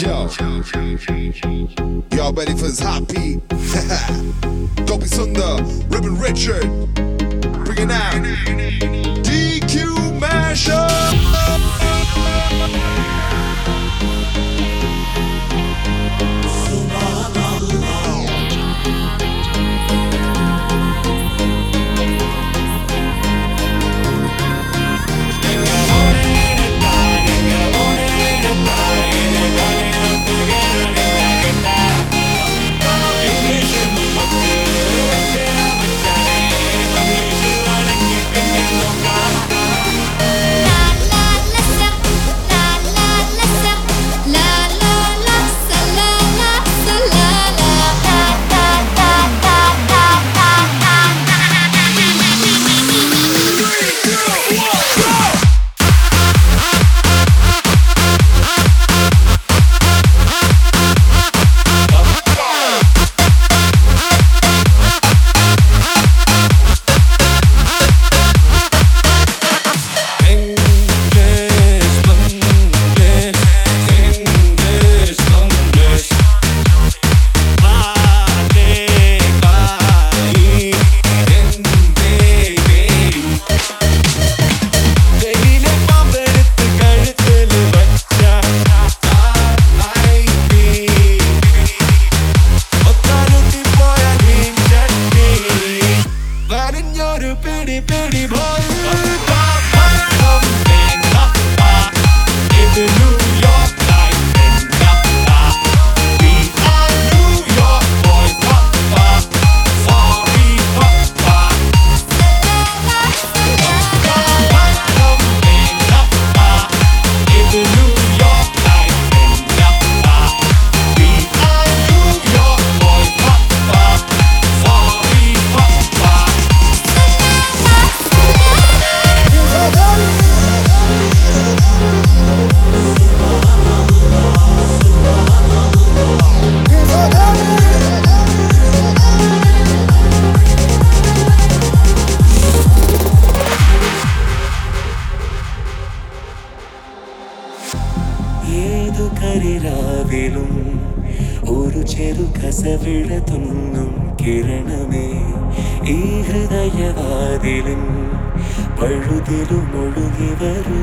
Yo, y'all ready for this hot beat? Dopey Sundar, Ribbon Richard, bringing out DQ Mashup. ഏതു കരിരാവിലും ഒരു ചെറു കസവിട തുന്നും കിരണമേ. ഈ ഹൃദയവാതിലും പഴുതിലും ഒഴുകി വരൂ.